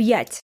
5.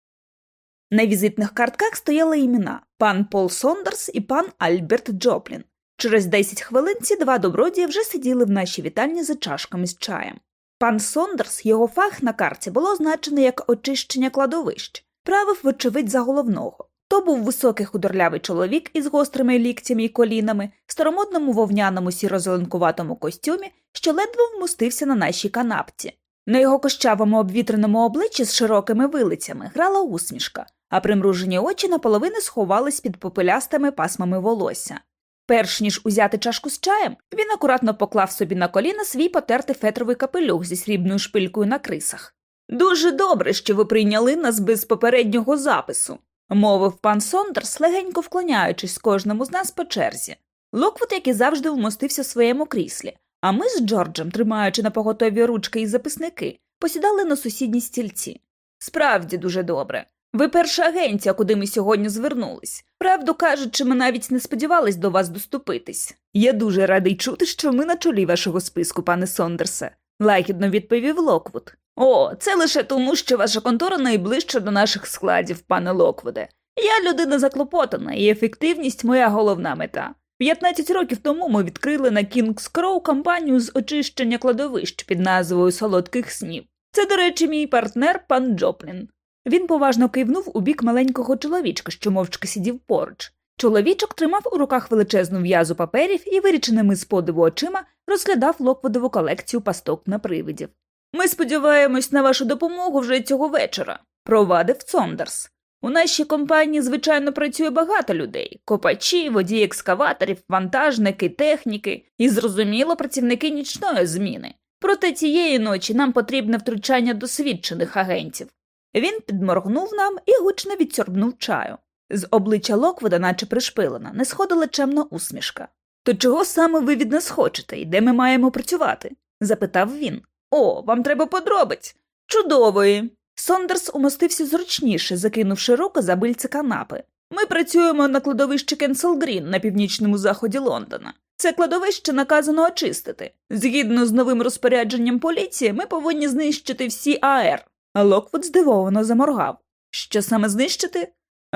На візитних картках стояли імена пан Пол Сондерс і пан Альберт Джоплін. Через 10 хвилин ці два добродії вже сиділи в нашій вітальні за чашками з чаєм. Пан Сондерс, його фах на карті було означено як очищення кладовищ, правив, вочевидь, за головного. То був високий худорлявий чоловік із гострими ліктями і колінами, старомодному вовняному сіро-зеленкуватому костюмі, що ледве вмостився на нашій канапці. На його кощавому обвітреному обличчі з широкими вилицями грала усмішка, а примружені очі наполовину сховались під попелястими пасмами волосся. Перш ніж узяти чашку з чаєм, він акуратно поклав собі на коліна свій потертий фетровий капелюх зі срібною шпилькою на крисах. Дуже добре, що ви прийняли нас без попереднього запису, мовив пан Сондерс, легенько вклоняючись кожному з нас по черзі. Локвуд, як і завжди, вмостився в своєму кріслі, а ми з Джорджем, тримаючи на поготові ручки і записники, посідали на сусідні стільці. Справді дуже добре. Ви перша агенція, куди ми сьогодні звернулись. Правду кажучи, ми навіть не сподівались до вас доступитись. Я дуже радий чути, що ми на чолі вашого списку, пане Сондерсе, лагідно відповів Локвуд. О, це лише тому, що ваша контора найближча до наших складів, пане Локвуде. Я людина заклопотана, і ефективність моя головна мета. 15 років тому ми відкрили на Кінгс Крос компанію з очищення кладовищ під назвою Солодких снів. Це, до речі, мій партнер пан Джоплін. Він поважно кивнув у бік маленького чоловічка, що мовчки сидів поруч. Чоловічок тримав у руках величезну в'язу паперів і виріченими з подиву очима розглядав локводову колекцію пасток на привидів. Ми сподіваємось на вашу допомогу вже цього вечора, провадив Цондерс. У нашій компанії, звичайно, працює багато людей копачі, водії екскаваторів, вантажники, техніки і, зрозуміло, працівники нічної зміни. Проте цієї ночі нам потрібне втручання досвідчених агентів. Він підморгнув нам і гучно відсьорбнув чаю. З обличчя Локвуда, наче пришпилена, не сходила чемна усмішка. То чого саме ви від нас хочете і де ми маємо працювати? запитав він. О, вам треба подробиць. Чудово. Сондерс умостився зручніше, закинувши руку за бильце канапи. Ми працюємо на кладовищі Кенсел Грін на північному заході Лондона. Це кладовище наказано очистити. Згідно з новим розпорядженням поліції, ми повинні знищити всі АР. Локвуд здивовано заморгав. Що саме знищити?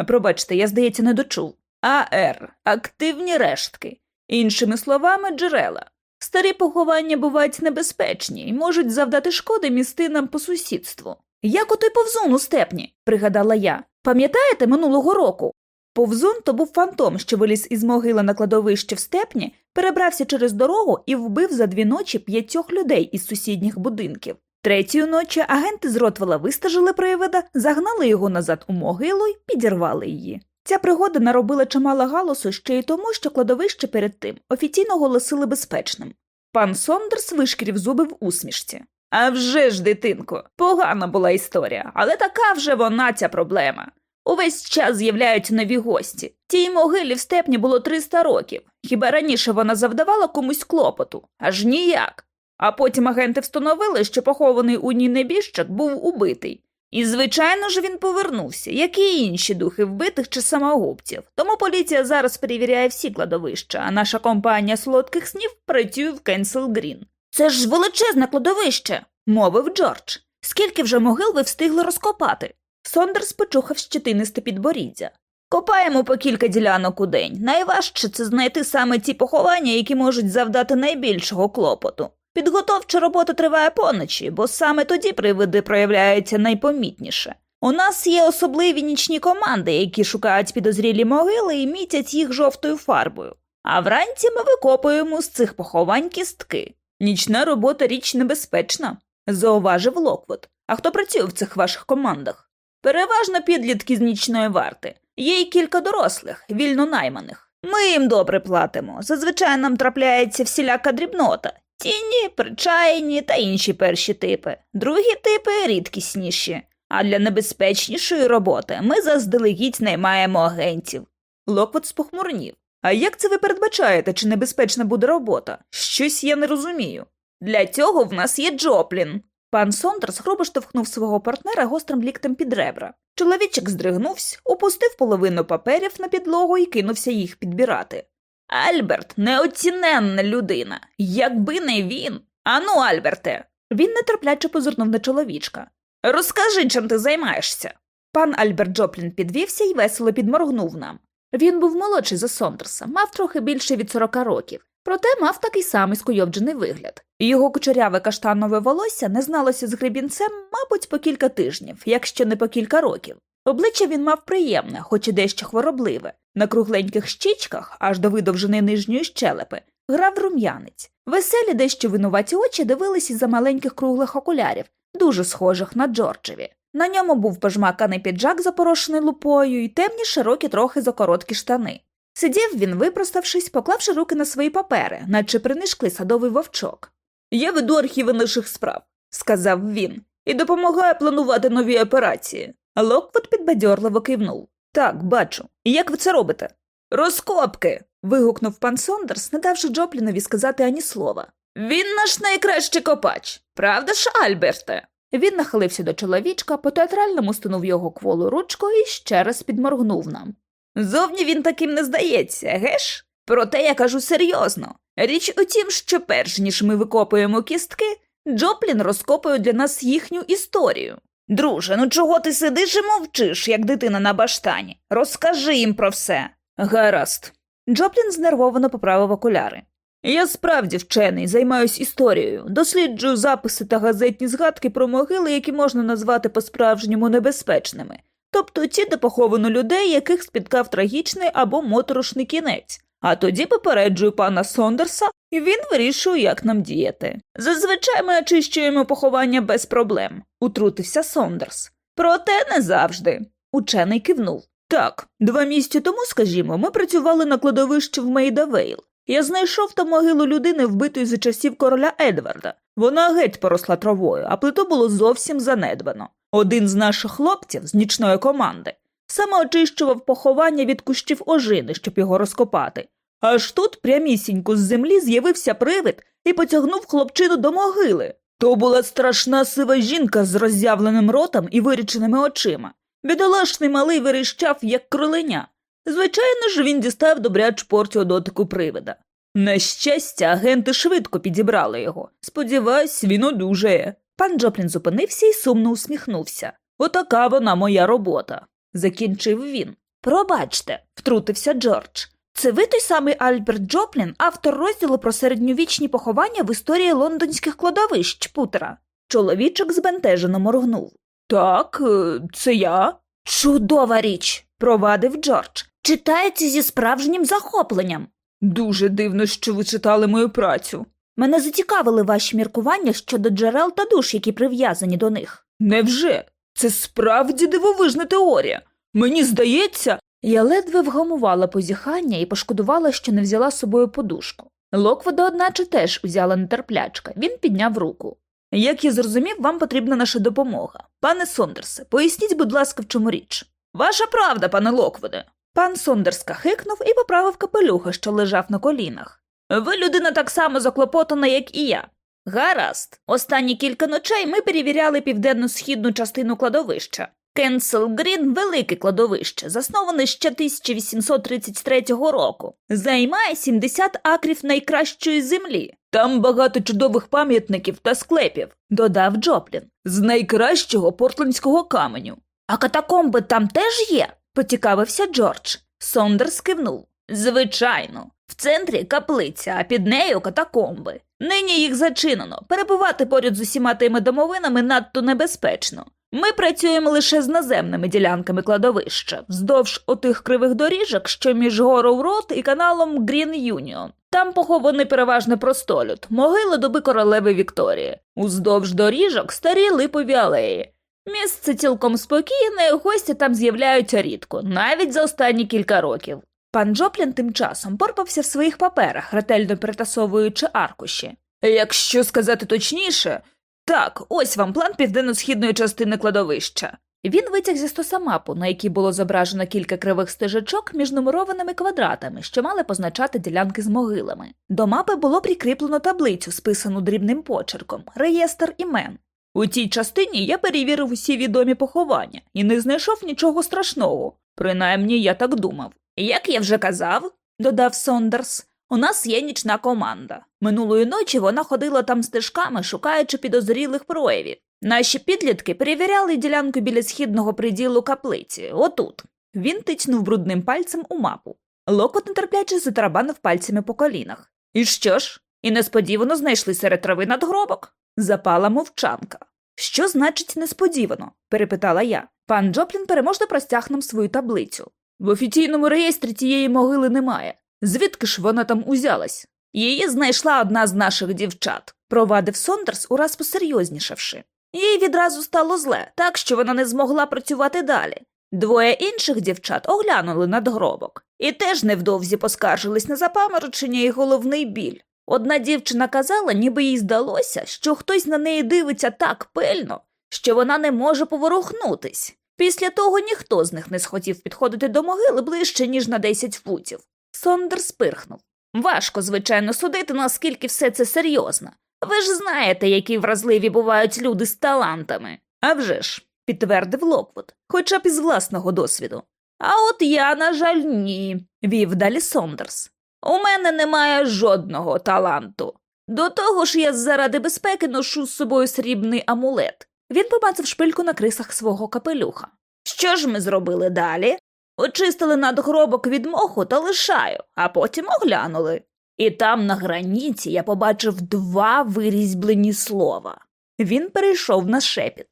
Пробачте, я, здається, не дочув. АР активні рештки. Іншими словами, джерела. Старі поховання бувають небезпечні і можуть завдати шкоди містянам по сусідству. Як отой повзун у Степні, пригадала я. Пам'ятаєте минулого року? Повзун то був фантом, що виліз із могили на кладовище в Степні, перебрався через дорогу і вбив за дві ночі п'ятьох людей із сусідніх будинків. Третьої ночі агенти з Ротвела вистежили привида, загнали його назад у могилу й підірвали її. Ця пригода наробила чимало галасу ще й тому, що кладовище перед тим офіційно оголосили безпечним. Пан Сондерс вишкірів зуби в усмішці. «А вже ж, дитинко, погана була історія, але така вже вона ця проблема. Увесь час з'являються нові гості. Тій могилі в степні було 300 років. Хіба раніше вона завдавала комусь клопоту? Аж ніяк. А потім агенти встановили, що похований у ній небіжчик був убитий. І, звичайно ж, він повернувся, як і інші духи вбитих чи самогубців. Тому поліція зараз перевіряє всі кладовища, а наша компанія солодких снів працює в Кенсел Грін. Це ж величезне кладовище, мовив Джордж. Скільки вже могил ви встигли розкопати? Сондерс почухав щетинисте підборіддя. Копаємо по кілька ділянок у день. Найважче це знайти саме ті поховання, які можуть завдати найбільшого клопоту. Підготовча робота триває поночі, бо саме тоді привиди проявляються найпомітніше. У нас є особливі нічні команди, які шукають підозрілі могили і мітять їх жовтою фарбою. А вранці ми викопуємо з цих поховань кістки. Нічна робота річ небезпечна, зауважив Локвуд. А хто працює в цих ваших командах? Переважно підлітки з нічної варти. Є й кілька дорослих, вільнонайманих. Ми їм добре платимо. Зазвичай нам трапляється всіляка дрібнота, Тіні, причайні та інші перші типи, другі типи рідкісніші, а для небезпечнішої роботи ми заздалегідь наймаємо агентів. Локвот спохмурнів. А як це ви передбачаєте, чи небезпечна буде робота? Щось я не розумію. Для цього в нас є Джоплін. Пан Сондерс грубо штовхнув свого партнера гострим ліктем під ребра. Чоловічок здригнувся, опустив половину паперів на підлогу і кинувся їх підбирати. Альберт неоціненна людина. Якби не він. Ану, Альберте. Він нетерпляче позирнув на чоловічка. Розкажи, чим ти займаєшся. Пан Альберт Джоплін підвівся і весело підморгнув нам. Він був молодший за Сондерса, мав трохи більше від 40 років, проте мав такий самий скуйовджений вигляд. Його кучеряве каштанове волосся не зналося з гребінцем, мабуть, по кілька тижнів, якщо не по кілька років. Обличчя він мав приємне, хоч і дещо хворобливе. На кругленьких щічках, аж до видовженої нижньої щелепи, грав рум'янець. Веселі, дещо винуваті очі дивились із за маленьких круглих окулярів, дуже схожих на Джорджеві. На ньому був пожмаканий піджак, запорошений лупою, і темні широкі трохи закороткі штани. Сидів він, випроставшись, поклавши руки на свої папери, наче принишклий садовий вовчок. Я веду архіви наших справ, сказав він, і допомагаю планувати нові операції. Локвуд підбадьорливо кивнув. Так, бачу. І як ви це робите? Розкопки. вигукнув пан Сондерс, не давши Джоплінові сказати ані слова. Він наш найкращий копач, правда ж, Альберте? Він нахилився до чоловічка, по театральному стунув його кволу ручкою і ще раз підморгнув нам. Зовні він таким не здається, геш? Проте я кажу серйозно. Річ у тім, що перш ніж ми викопуємо кістки, Джоплін розкопує для нас їхню історію. Друже, ну чого ти сидиш і мовчиш, як дитина на баштані? Розкажи їм про все. Гаразд. Джоплін знервовано поправив окуляри. Я справді вчений, займаюсь історією, досліджую записи та газетні згадки про могили, які можна назвати по-справжньому небезпечними, тобто ті, де поховано людей, яких спіткав трагічний або моторошний кінець. А тоді попереджую пана Сондерса, і він вирішує, як нам діяти. Зазвичай ми очищуємо поховання без проблем, утрутився Сондерс. Проте не завжди. Учений кивнув. Так, два місяці тому, скажімо, ми працювали на кладовищі в Мейдавейл. Я знайшов там могилу людини, вбитої за часів короля Едварда. Вона геть поросла травою, а плиту було зовсім занедбано. Один з наших хлопців з нічної команди саме очищував поховання від кущів ожини, щоб його розкопати. Аж тут прямісінько з землі з'явився привид і потягнув хлопчину до могили. То була страшна сива жінка з роззявленим ротом і виріченими очима. Бідолашний малий виріщав, як кроленя. Звичайно ж, він дістав добряч порцію дотику привида. На щастя, агенти швидко підібрали його. Сподіваюсь, він одужає. Пан Джоплін зупинився і сумно усміхнувся. Отака вона моя робота, закінчив він. Пробачте, втрутився Джордж. Це ви той самий Альберт Джоплін, автор розділу про середньовічні поховання в історії лондонських кладовищ Путера. Чоловічок збентежено моргнув. Так, е, це я. Чудова річ, провадив Джордж. Читається зі справжнім захопленням. Дуже дивно, що ви читали мою працю. Мене зацікавили ваші міркування щодо джерел та душ, які прив'язані до них. Невже? Це справді дивовижна теорія. Мені здається, я ледве вгамувала позіхання і пошкодувала, що не взяла з собою подушку. Локвода, одначе, теж узяла нетерплячка. Він підняв руку. Як я зрозумів, вам потрібна наша допомога. Пане Сондерсе, поясніть, будь ласка, в чому річ. Ваша правда, пане Локвуде. Пан Сондерс кахикнув і поправив капелюха, що лежав на колінах. Ви людина так само заклопотана, як і я. Гаразд, останні кілька ночей ми перевіряли південно-східну частину кладовища. Кенсел Грін велике кладовище, засноване ще 1833 року. Займає 70 акрів найкращої землі. Там багато чудових пам'ятників та склепів, додав Джоплін, з найкращого портландського каменю. А катакомби там теж є? Поцікавився Джордж. Сондерс кивнув. Звичайно, в центрі каплиця, а під нею катакомби. Нині їх зачинено. Перебувати поряд з усіма тими домовинами надто небезпечно. Ми працюємо лише з наземними ділянками кладовища, вздовж отих кривих доріжок, що між Герроу Роуд і каналом Гранд Юніон. Там похований переважно простолюд, могили доби королеви Вікторії, уздовж доріжок старі липові алеї. Місце цілком спокійне, гості там з'являються рідко, навіть за останні кілька років. Пан Джоплін тим часом порпався в своїх паперах, ретельно перетасовуючи аркуші. Якщо сказати точніше, так, ось вам план південно-східної частини кладовища. Він витяг зі стоса мапу, на якій було зображено кілька кривих стежечок між нумерованими квадратами, що мали позначати ділянки з могилами. До мапи було прикріплено таблицю, списану дрібним почерком, реєстр імен. У цій частині я перевірив усі відомі поховання і не знайшов нічого страшного. Принаймні я так думав. Як я вже казав, додав Сондерс, у нас є нічна команда. Минулої ночі вона ходила там стежками, шукаючи підозрілих проявів. Наші підлітки перевіряли ділянку біля східного приділу каплиці, отут. Він тицнув брудним пальцем у мапу. Локот нетерпляче затарабанив пальцями по колінах. І що ж? І несподівано знайшли серед трави надгробок. Запала мовчанка. Що значить несподівано? перепитала я. Пан Джоплін переможно простяг нам свою таблицю. В офіційному реєстрі тієї могили немає. Звідки ж вона там узялась? Її знайшла одна з наших дівчат, провадив Сондерс, ураз посерйознішавши. Їй відразу стало зле, так що вона не змогла працювати далі. Двоє інших дівчат оглянули надгробок і теж невдовзі поскаржились на запаморочення і головний біль. Одна дівчина казала, ніби їй здалося, що хтось на неї дивиться так пильно, що вона не може поворухнутись. Після того ніхто з них не схотів підходити до могили ближче, ніж на 10 футів. Сондерс пирхнув. Важко, звичайно, судити, наскільки все це серйозно. Ви ж знаєте, які вразливі бувають люди з талантами. «Авжеж», – підтвердив Локвуд, хоча б із власного досвіду. А от я, на жаль, ні, вів далі Сондерс. У мене немає жодного таланту. До того ж, я заради безпеки ношу з собою срібний амулет. Він побачив шпильку на крисах свого капелюха. Що ж ми зробили далі? Очистили надгробок від моху та лишаю, а потім оглянули. І там на граніці я побачив два вирізьблені слова. Він перейшов на шепіт.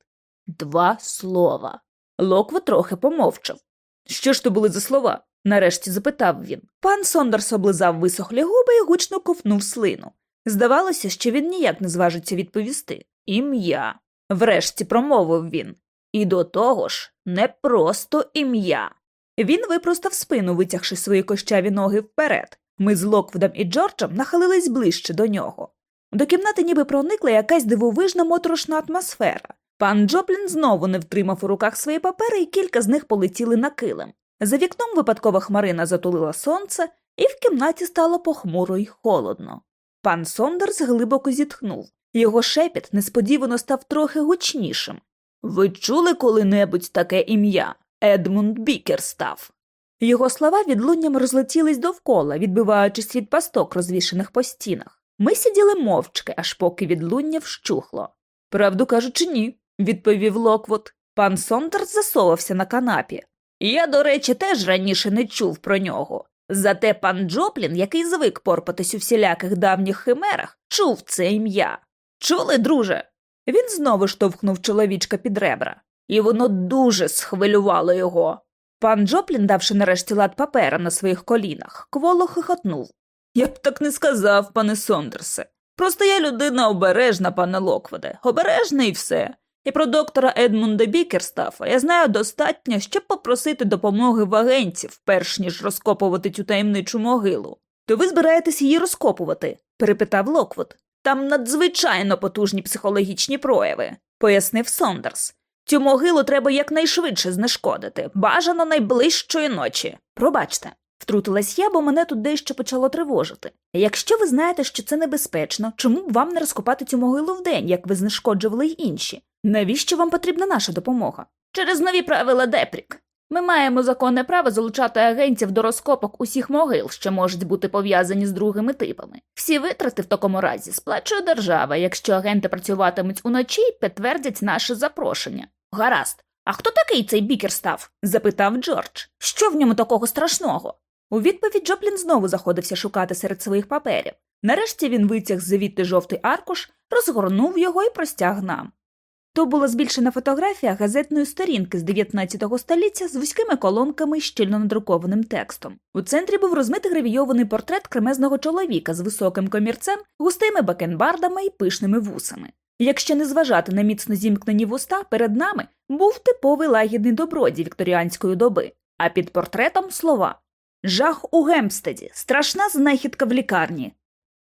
Два слова. Локво трохи помовчав. Що ж то були за слова? Нарешті запитав він. Пан Сондерс облизав висохлі губи і гучно ковнув слину. Здавалося, що він ніяк не зважиться відповісти. Ім'я. Врешті промовив він. І до того ж, не просто ім'я. Він випростав спину, витягши свої кощаві ноги вперед. Ми з Локвудом і Джорджем нахилились ближче до нього. До кімнати ніби проникла якась дивовижна моторошна атмосфера. Пан Джоплін знову не втримав у руках свої папери, і кілька з них полетіли на килим. За вікном випадкова хмарина затулила сонце, і в кімнаті стало похмуро й холодно. Пан Сондерс глибоко зітхнув. Його шепіт несподівано став трохи гучнішим. Ви чули коли-небудь таке ім'я? Едмунд Бікерстав. Його слова відлунням розлетілись довкола, відбиваючись від пасток, розвішених по стінах. Ми сиділи мовчки, аж поки відлуння вщухло. Правду кажучи, ні, відповів Локвуд. Пан Сондерс засовався на канапі. Я, до речі, теж раніше не чув про нього. Зате пан Джоплін, який звик порпатись у всіляких давніх химерах, чув це ім'я. Чули, друже? Він знову штовхнув чоловічка під ребра, і воно дуже схвилювало його. Пан Джоплін, давши нарешті лад паперам на своїх колінах, кволо хихотнув. Я б так не сказав, пане Сондерсе. Просто я людина обережна, пане Локвуде, обережна і все. І про доктора Едмунда Бікерстафа я знаю достатньо, щоб попросити допомоги в агентів, перш ніж розкопувати цю таємничу могилу. То ви збираєтесь її розкопувати? перепитав Локвуд. Там надзвичайно потужні психологічні прояви, пояснив Сондерс. Цю могилу треба якнайшвидше знешкодити, бажано найближчої ночі. Пробачте, втрутилась я, бо мене тут дещо почало тривожити. Якщо ви знаєте, що це небезпечно, чому б вам не розкопати цю могилу вдень, як ви знешкоджували й інші? Навіщо вам потрібна наша допомога? Через нові правила Депрік. Ми маємо законне право залучати агентів до розкопок усіх могил, що можуть бути пов'язані з другими типами. Всі витрати в такому разі сплачує держава, якщо агенти працюватимуть уночі і підтвердять наше запрошення. Гаразд. А хто такий цей бікер став? запитав Джордж. Що в ньому такого страшного? У відповідь Джоплін знову заходився шукати серед своїх паперів. Нарешті він витяг звідти жовтий аркуш, розгорнув його і простяг нам. То була збільшена фотографія газетної сторінки з 19 століття з вузькими колонками і щільно надрукованим текстом. У центрі був розмитий гравійований портрет кремезного чоловіка з високим комірцем, густими бакенбардами і пишними вусами. Якщо не зважати на міцно зімкнені вуста, перед нами був типовий лагідний добродій вікторіанської доби, а під портретом слова Жах у Гемстеді, страшна знахідка в лікарні.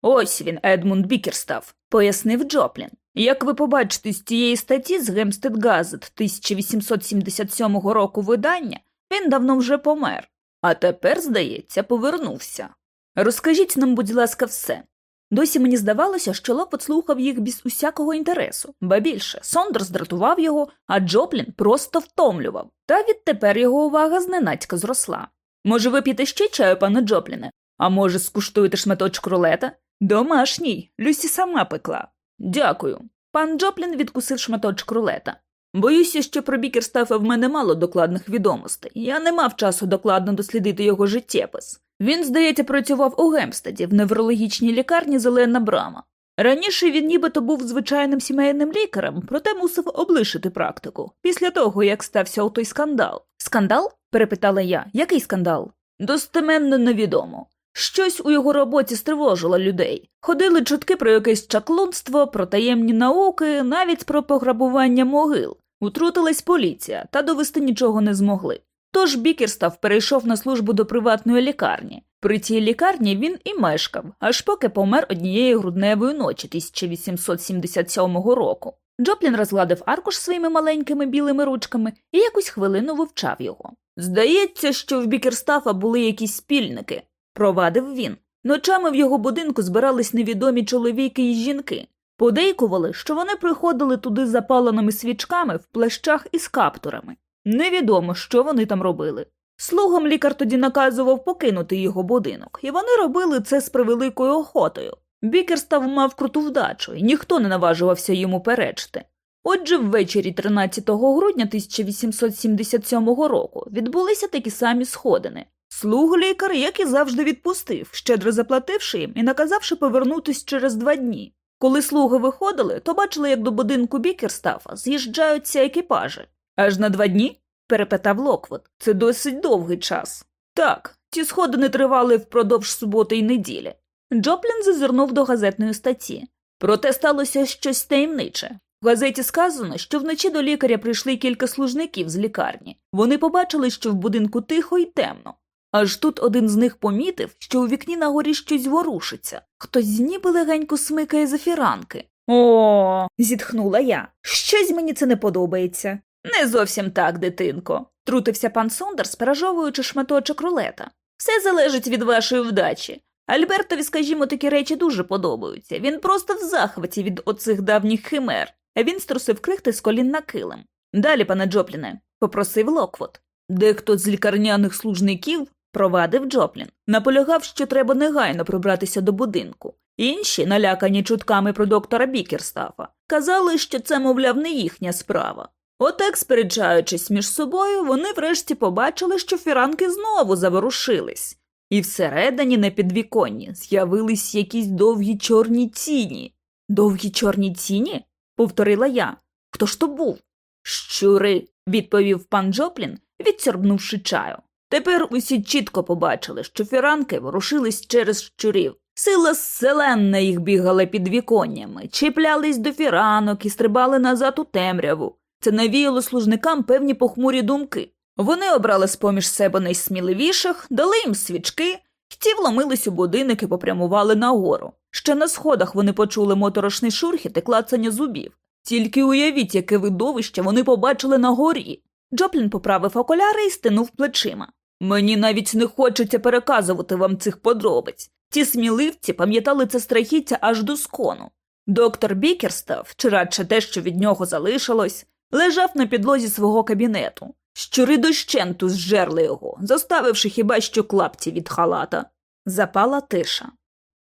Ось він, Едмунд Бікерстаф, пояснив Джоплін. Як ви побачите з цієї статті з Гемстед Газет 1877 року видання, він давно вже помер, а тепер, здається, повернувся. Розкажіть нам, будь ласка, все. Досі мені здавалося, що Локвуд слухав їх без усякого інтересу, ба більше Сондерс дратував його, а Джоплін просто втомлював, та відтепер його увага зненацька зросла. Може, вип'єте ще чаю, пане Джопліне? А може, скуштуєте шматочок рулета? Домашній, Люсі сама пекла. Дякую. Пан Джоплін відкусив шматочок рулета. Боюся, що про Бікерстафа в мене мало докладних відомостей. Я не мав часу докладно дослідити його життєпис. Він, здається, працював у Гемстеді в неврологічній лікарні Зелена Брама. Раніше він нібито був звичайним сімейним лікарем, проте мусив облишити практику після того, як стався отой скандал. Скандал? перепитала я. Який скандал? Достеменно невідомо. Щось у його роботі стривожило людей. Ходили чутки про якесь чаклунство, про таємні науки, навіть про пограбування могил. Утрутилась поліція, та довести нічого не змогли. Тож Бікерстаф перейшов на службу до приватної лікарні. При цій лікарні він і мешкав, аж поки помер однієї грудневої ночі 1877 року. Джоплін розгладив аркуш своїми маленькими білими ручками і якусь хвилину вивчав його. Здається, що в Бікерстафа були якісь спільники, провадив він. Ночами в його будинку збирались невідомі чоловіки і жінки. Подейкували, що вони приходили туди з запаленими свічками в плащах із каптурами. Невідомо, що вони там робили. Слугам лікар тоді наказував покинути його будинок, і вони робили це з превеликою охотою. Бікерстав мав круту вдачу, і ніхто не наважувався йому перечити. Отже, ввечері 13 грудня 1877 року відбулися такі самі сходини. Слугу лікар, як і завжди, відпустив, щедро заплативши їм і наказавши повернутись через два дні. Коли слуги виходили, то бачили, як до будинку Бікерстафа з'їжджаються екіпажі. Аж на два дні? перепитав Локвуд. Це досить довгий час. Так, ті сходини тривали впродовж суботи й неділі. Джоплін зазирнув до газетної статті. Проте сталося щось таємниче. В газеті сказано, що вночі до лікаря прийшли кілька служників з лікарні. Вони побачили, що в будинку тихо й темно. Аж тут один з них помітив, що у вікні нагорі щось ворушиться. Хтось ніби легенько смикає за фіранки. О, зітхнула я. Щось мені це не подобається. Не зовсім так, дитинко, утрутився пан Сондерс, пережовуючи шматочок рулета. Все залежить від вашої вдачі. Альбертові, скажімо, такі речі дуже подобаються. Він просто в захваті від оцих давніх химер, він струсив крихти з колін на килим. Далі, пане Джопліне, попросив Локвуд. Дехто з лікарняних служників, провадив Джоплін, наполягав, що треба негайно пробратися до будинку. Інші, налякані чутками про доктора Бікерстафа, казали, що це, мовляв, не їхня справа. Отак, сперечаючись між собою, вони врешті побачили, що фіранки знову заворушились, і всередині на підвіконні з'явились якісь довгі чорні тіні. Довгі чорні тіні? повторила я. Хто ж то був? Щури, відповів пан Джоплін, відсорбнувши чаю. Тепер усі чітко побачили, що фіранки ворушились через щурів. Сила зселенна їх бігала під віконнями, чіплялись до фіранок і стрибали назад у темряву. Це навіяло служникам певні похмурі думки. Вони обрали з поміж себе найсміливіших, дали їм свічки, ті вломились у будинок і попрямували нагору. Ще на сходах вони почули моторошний шурхіт і клацання зубів. Тільки уявіть, яке видовище вони побачили на горі. Джоплін поправив окуляри і стинув плечима. Мені навіть не хочеться переказувати вам цих подробиць. Ті сміливці пам'ятали це страхіття аж до скону. Доктор Бікерстав, чи радше те, що від нього залишилось, лежав на підлозі свого кабінету. Щури дощенту зжерли його, зоставивши хіба що клапті від халата. Запала тиша.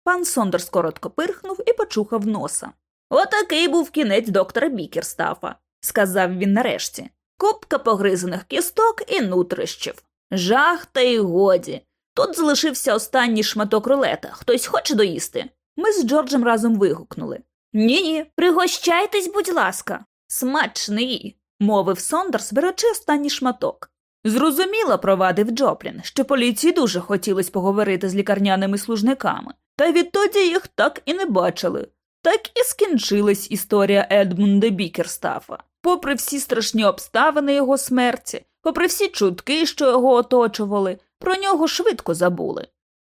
Пан Сондерс коротко пирхнув і почухав носа. Отакий був кінець доктора Бікерстафа, сказав він нарешті. Купка погризаних кісток і нутрищів. Жах та й годі. Тут залишився останній шматок рулета. Хтось хоче доїсти? Ми з Джорджем разом вигукнули. Ні, ні, пригощайтесь, будь ласка. Смачний, мовив Сондерс, беручи останній шматок. Зрозуміло, провадив Джоплін, що поліції дуже хотілося поговорити з лікарняними служниками, та відтоді їх так і не бачили. Так і скінчилась історія Едмунда Бікерстафа. Попри всі страшні обставини його смерті, попри всі чутки, що його оточували, про нього швидко забули.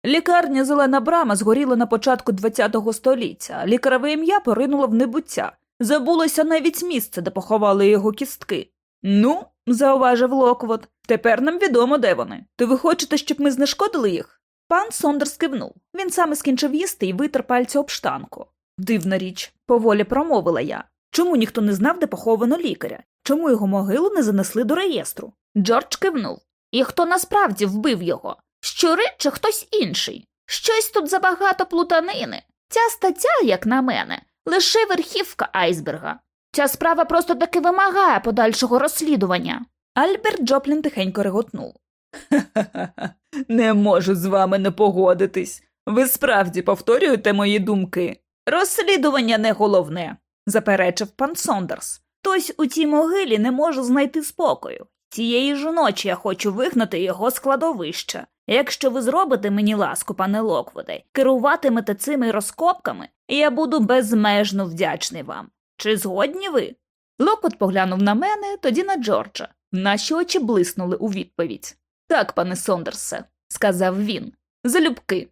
Лікарня Зелена Брама згоріла на початку ХХ століття, лікареве ім'я поринуло в небуття, забулося навіть місце, де поховали його кістки. Ну, зауважив Локвуд, тепер нам відомо, де вони. То ви хочете, щоб ми знешкодили їх? Пан Сондерс кивнув. Він саме скінчив їсти і витер пальці об штанку. Дивна річ, поволі промовила я. Чому ніхто не знав, де поховано лікаря? Чому його могилу не занесли до реєстру? Джордж кивнув. І хто насправді вбив його? Щури чи хтось інший? Щось тут забагато плутанини. Ця стаття, як на мене, лише верхівка айсберга. Ця справа просто таки вимагає подальшого розслідування. Альберт Джоплін тихенько реготнув. Ха-ха-ха, не можу з вами не погодитись. Ви справді повторюєте мої думки. Розслідування не головне, заперечив пан Сондерс. Хтось у цій могилі не може знайти спокою. Цієї ж ночі я хочу вигнати його з кладовища. Якщо ви зробите мені ласку, пане Локвуде, керуватимете цими розкопками, я буду безмежно вдячний вам. Чи згодні ви? Локвуд поглянув на мене, тоді на Джорджа. Наші очі блиснули у відповідь. Так, пане Сондерсе, сказав він. Залюбки.